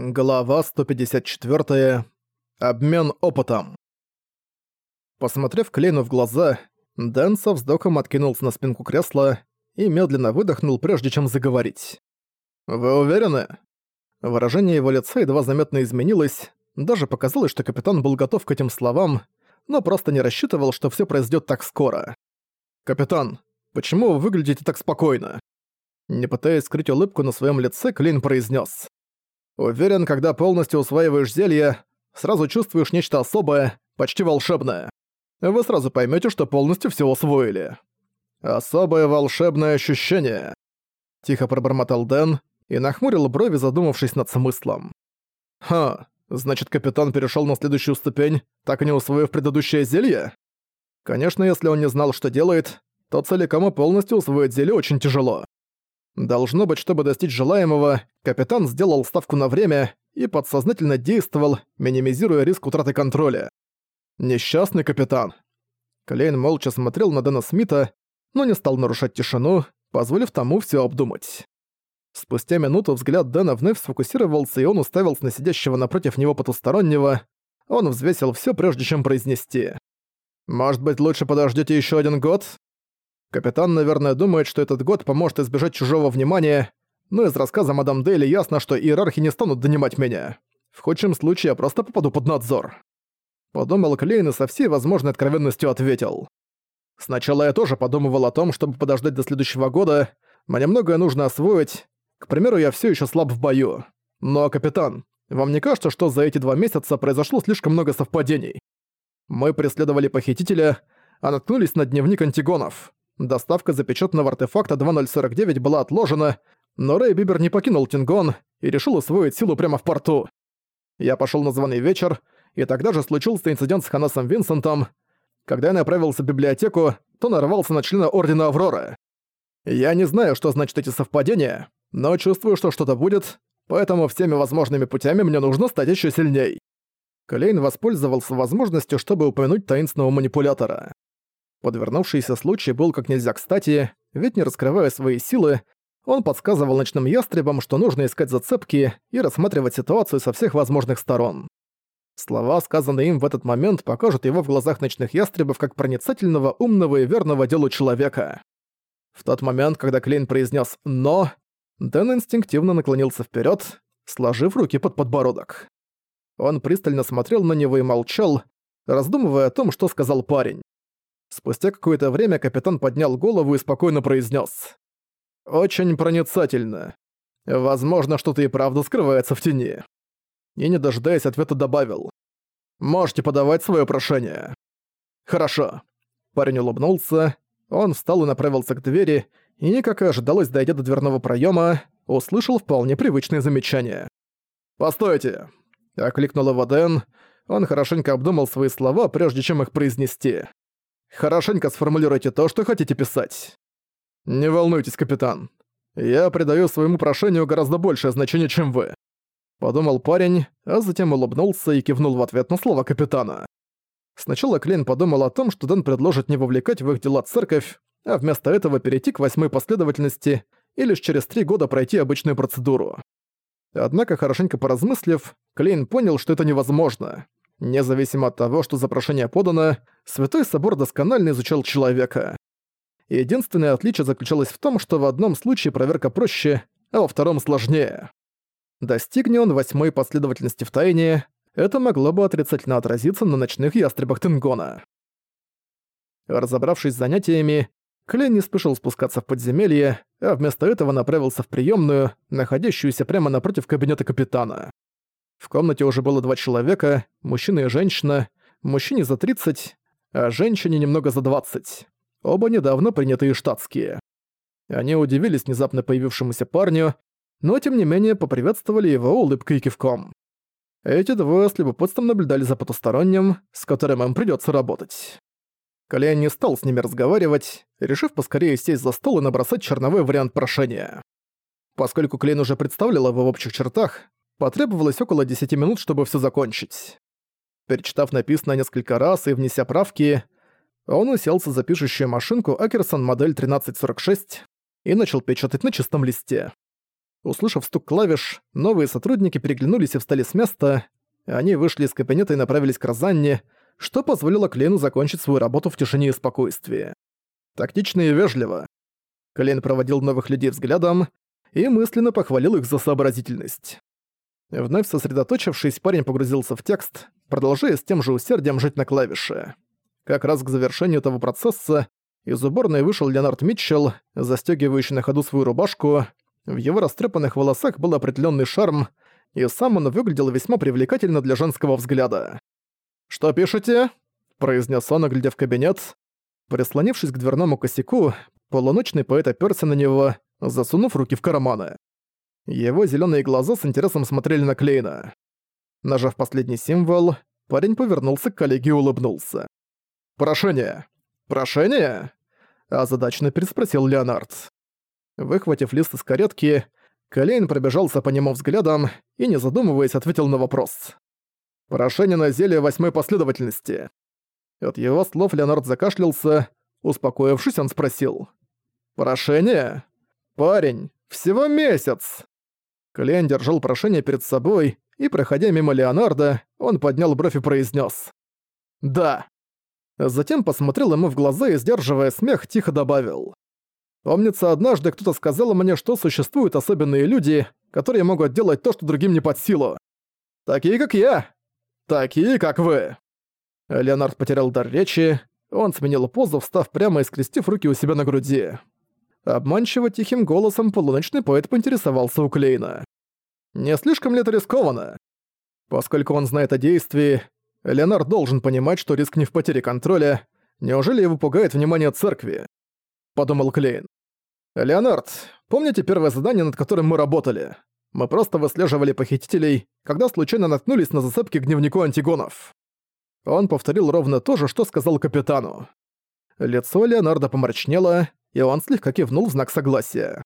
Глава 154. Обмен опытом. Посмотрев Клейну в глаза, Дэн со вздохом откинулся на спинку кресла и медленно выдохнул, прежде чем заговорить. «Вы уверены?» Выражение его лица едва заметно изменилось, даже показалось, что капитан был готов к этим словам, но просто не рассчитывал, что всё произойдёт так скоро. «Капитан, почему вы выглядите так спокойно?» Не пытаясь скрыть улыбку на своём лице, Клейн произнёс. Уверен, когда полностью усваиваешь зелье, сразу чувствуешь нечто особое, почти волшебное. Вы сразу поймете, что полностью все усвоили. Особое волшебное ощущение. Тихо пробормотал Дэн и нахмурил брови, задумавшись над смыслом. Ха, значит, капитан перешел на следующую ступень, так и не усвоив предыдущее зелье? Конечно, если он не знал, что делает, то целиком и полностью усвоить зелье очень тяжело. Должно быть, чтобы достичь желаемого, капитан сделал ставку на время и подсознательно действовал, минимизируя риск утраты контроля. Несчастный капитан. Клейн молча смотрел на Дэна Смита, но не стал нарушать тишину, позволив тому все обдумать. Спустя минуту взгляд Дэна вновь сфокусировался, и он уставился на сидящего напротив него потустороннего. Он взвесил все, прежде чем произнести. «Может быть, лучше подождете еще один год?» Капитан, наверное, думает, что этот год поможет избежать чужого внимания, но из рассказа мадам Дейли ясно, что иерархи не станут донимать меня. В худшем случае я просто попаду под надзор. Подумал Клейн и со всей возможной откровенностью ответил. Сначала я тоже подумывал о том, чтобы подождать до следующего года. Мне многое нужно освоить. К примеру, я все еще слаб в бою. Но, капитан, вам не кажется, что за эти два месяца произошло слишком много совпадений? Мы преследовали похитителя, а наткнулись на дневник антигонов. Доставка запечатанного артефакта 2049 была отложена, но Рэй Бибер не покинул Тингон и решил усвоить силу прямо в порту. Я пошел на званый вечер, и тогда же случился инцидент с Ханасом Винсентом. Когда я направился в библиотеку, то нарвался на члена Ордена Авроры. Я не знаю, что значат эти совпадения, но чувствую, что что-то будет, поэтому всеми возможными путями мне нужно стать еще сильней. Клейн воспользовался возможностью, чтобы упомянуть таинственного манипулятора. Подвернувшийся случай был как нельзя кстати, ведь не раскрывая свои силы, он подсказывал ночным ястребам, что нужно искать зацепки и рассматривать ситуацию со всех возможных сторон. Слова, сказанные им в этот момент, покажут его в глазах ночных ястребов как проницательного, умного и верного делу человека. В тот момент, когда Клейн произнес «но», Дэн инстинктивно наклонился вперед, сложив руки под подбородок. Он пристально смотрел на него и молчал, раздумывая о том, что сказал парень. Спустя какое-то время капитан поднял голову и спокойно произнес: «Очень проницательно. Возможно, что-то и правда скрывается в тени». И не дожидаясь ответа добавил. «Можете подавать свое прошение». «Хорошо». Парень улыбнулся, он встал и направился к двери, и, как и ожидалось, дойдя до дверного проема, услышал вполне привычное замечание. «Постойте!» — окликнул его Дэн. Он хорошенько обдумал свои слова, прежде чем их произнести. Хорошенько сформулируйте то, что хотите писать. Не волнуйтесь, капитан. Я придаю своему прошению гораздо большее значение, чем вы. Подумал парень, а затем улыбнулся и кивнул в ответ на слова капитана. Сначала Клейн подумал о том, что Дэн предложит не вовлекать в их дела церковь, а вместо этого перейти к восьмой последовательности и лишь через три года пройти обычную процедуру. Однако, хорошенько поразмыслив, Клейн понял, что это невозможно. Независимо от того, что запрошение подано, Святой Собор досконально изучал человека. Единственное отличие заключалось в том, что в одном случае проверка проще, а во втором сложнее. Достигни он восьмой последовательности в тайне, это могло бы отрицательно отразиться на ночных ястребах Тенгона. Разобравшись с занятиями, Клен не спешил спускаться в подземелье, а вместо этого направился в приемную, находящуюся прямо напротив кабинета капитана. В комнате уже было два человека, мужчина и женщина, мужчине за 30, а женщине немного за 20. Оба недавно принятые штатские. Они удивились внезапно появившемуся парню, но тем не менее поприветствовали его улыбкой и кивком. Эти двое с любопытством наблюдали за потусторонним, с которым им придётся работать. Колян не стал с ними разговаривать, решив поскорее сесть за стол и набросать черновой вариант прошения. Поскольку Клейн уже представлял его в общих чертах, Потребовалось около 10 минут, чтобы все закончить. Перечитав написанное несколько раз и внеся правки, он уселся за пишущую машинку Акерсон модель 1346 и начал печатать на чистом листе. Услышав стук клавиш, новые сотрудники переглянулись и встали с места. Они вышли из кабинета и направились к Розанне, что позволило Клейну закончить свою работу в тишине и спокойствии. Тактично и вежливо. Клейн проводил новых людей взглядом и мысленно похвалил их за сообразительность. Вновь сосредоточившись, парень погрузился в текст, продолжая с тем же усердием жить на клавише. Как раз к завершению этого процесса из уборной вышел Леонард Митчелл, застёгивающий на ходу свою рубашку. В его растрепанных волосах был определенный шарм, и сам он выглядел весьма привлекательно для женского взгляда. «Что пишете?» – произнес он, глядя в кабинет. Прислонившись к дверному косяку, полуночный поэт оперся на него, засунув руки в карманы. Его зеленые глаза с интересом смотрели на Клейна. Нажав последний символ, парень повернулся к коллеге и улыбнулся. «Прошение! Прошение?» озадаченно переспросил Леонард. Выхватив лист из каретки, Клейн пробежался по нему взглядом и, не задумываясь, ответил на вопрос. «Прошение на зелье восьмой последовательности». От его слов Леонард закашлялся. Успокоившись, он спросил. «Прошение? Парень, всего месяц!» Клейн держал прошение перед собой, и, проходя мимо Леонарда, он поднял бровь и произнес: «Да». Затем посмотрел ему в глаза и, сдерживая смех, тихо добавил. Помнится, однажды кто-то сказал мне, что существуют особенные люди, которые могут делать то, что другим не под силу. Такие, как я. Такие, как вы. Леонард потерял дар речи. Он сменил позу, встав прямо и скрестив руки у себя на груди. Обманчиво тихим голосом полуночный поэт поинтересовался у Клейна. «Не слишком ли это рискованно?» Поскольку он знает о действии, Леонард должен понимать, что риск не в потере контроля. Неужели его пугает внимание церкви? Подумал Клейн. «Леонард, помните первое задание, над которым мы работали? Мы просто выслеживали похитителей, когда случайно наткнулись на зацепки к дневнику антигонов». Он повторил ровно то же, что сказал капитану. Лицо Леонарда помрачнело, и он слегка кивнул в знак согласия.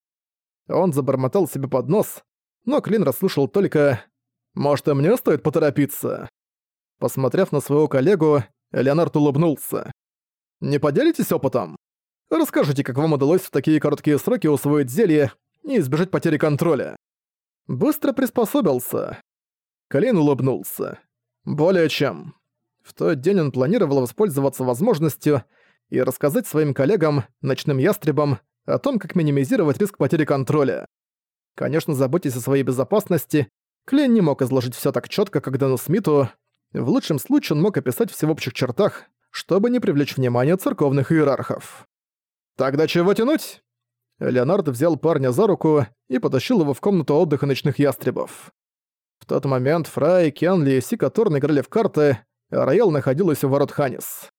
Он забормотал себе под нос, но Клин расслышал только «Может, и мне стоит поторопиться?» Посмотрев на своего коллегу, Леонард улыбнулся. «Не поделитесь опытом? Расскажите, как вам удалось в такие короткие сроки усвоить зелье и избежать потери контроля?» Быстро приспособился. Клин улыбнулся. «Более чем». В тот день он планировал воспользоваться возможностью и рассказать своим коллегам, ночным ястребам, о том, как минимизировать риск потери контроля. Конечно, заботясь о своей безопасности, Клейн не мог изложить все так четко, как Дэну Смиту. В лучшем случае он мог описать все в общих чертах, чтобы не привлечь внимание церковных иерархов. «Тогда чего тянуть?» Леонард взял парня за руку и потащил его в комнату отдыха ночных ястребов. В тот момент Фрай, Кенли и Сикаторн играли в карты, а Раэл находилась у ворот Ханис.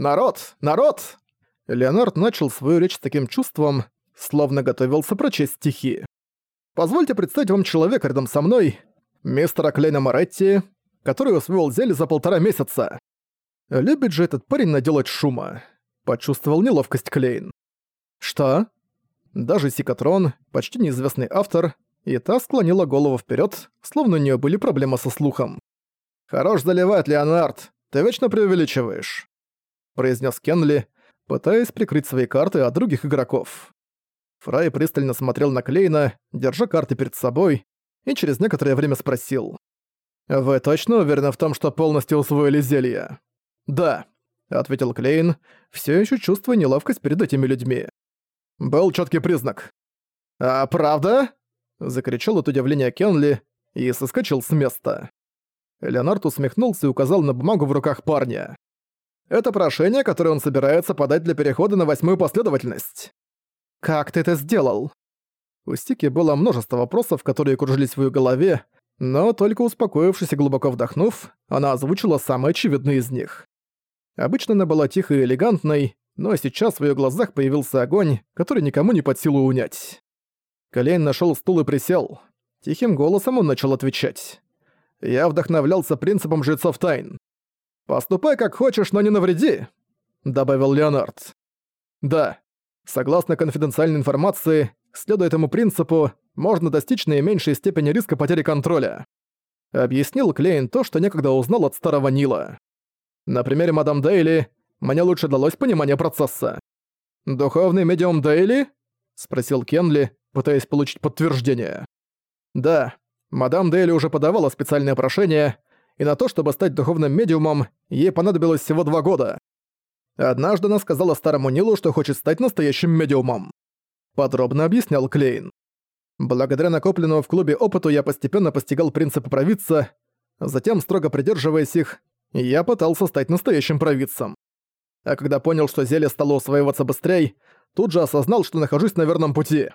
«Народ! Народ!» Леонард начал свою речь с таким чувством, словно готовился прочесть стихи. «Позвольте представить вам человека рядом со мной, мистера Клейна Моретти, который усвоил зелье за полтора месяца. Любит же этот парень наделать шума». Почувствовал неловкость Клейн. «Что?» Даже Сикатрон, почти неизвестный автор, и та склонила голову вперед, словно у нее были проблемы со слухом. «Хорош заливать, Леонард, ты вечно преувеличиваешь», — произнес Кенли, пытаясь прикрыть свои карты от других игроков. Фрай пристально смотрел на Клейна, держа карты перед собой, и через некоторое время спросил. «Вы точно уверены в том, что полностью усвоили зелье?» «Да», — ответил Клейн, все еще чувствуя неловкость перед этими людьми. Был четкий признак. «А правда?» — закричал от удивления Кенли и соскочил с места. Леонард усмехнулся и указал на бумагу в руках парня. «Это прошение, которое он собирается подать для перехода на восьмую последовательность». «Как ты это сделал?» У Стики было множество вопросов, которые кружились в ее голове, но только успокоившись и глубоко вдохнув, она озвучила самые очевидные из них. Обычно она была тихой и элегантной, но сейчас в её глазах появился огонь, который никому не под силу унять. Колейн нашёл стул и присел. Тихим голосом он начал отвечать. «Я вдохновлялся принципом жрецов тайн. «Поступай как хочешь, но не навреди», — добавил Леонард. «Да, согласно конфиденциальной информации, следуя этому принципу, можно достичь наименьшей степени риска потери контроля», — объяснил Клейн то, что некогда узнал от старого Нила. На примере мадам Дейли мне лучше далось понимание процесса. «Духовный медиум Дейли?» — спросил Кенли, пытаясь получить подтверждение. Да, мадам Дейли уже подавала специальное прошение, и на то, чтобы стать духовным медиумом, ей понадобилось всего два года. Однажды она сказала старому Нилу, что хочет стать настоящим медиумом. Подробно объяснял Клейн. Благодаря накопленному в клубе опыту я постепенно постигал принципы провидца, затем, строго придерживаясь их, я пытался стать настоящим провидцем. А когда понял, что зелье стало усваиваться быстрее, тут же осознал, что нахожусь на верном пути.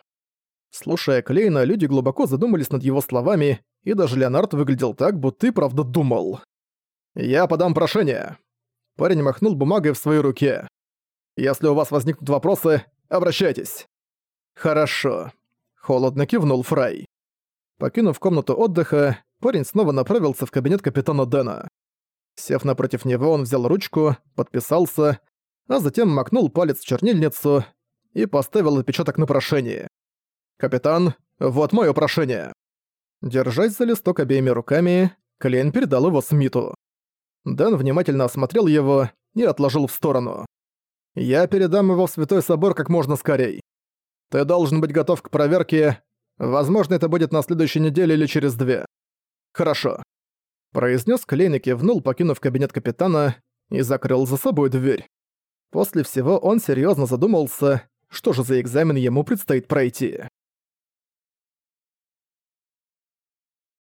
Слушая Клейна, люди глубоко задумались над его словами, и даже Леонард выглядел так, будто и правда думал. «Я подам прошение». Парень махнул бумагой в своей руке. «Если у вас возникнут вопросы, обращайтесь». «Хорошо», — холодно кивнул Фрай. Покинув комнату отдыха, парень снова направился в кабинет капитана Дэна. Сев напротив него, он взял ручку, подписался, а затем макнул палец в чернильницу и поставил отпечаток на прошение. «Капитан, вот мое прошение». Держась за листок обеими руками, Клейн передал его Смиту. Дэн внимательно осмотрел его и отложил в сторону. «Я передам его в Святой Собор как можно скорей. Ты должен быть готов к проверке. Возможно, это будет на следующей неделе или через две. Хорошо произнес Клейн и кивнул, покинув кабинет капитана, и закрыл за собой дверь. После всего он серьезно задумался, что же за экзамен ему предстоит пройти.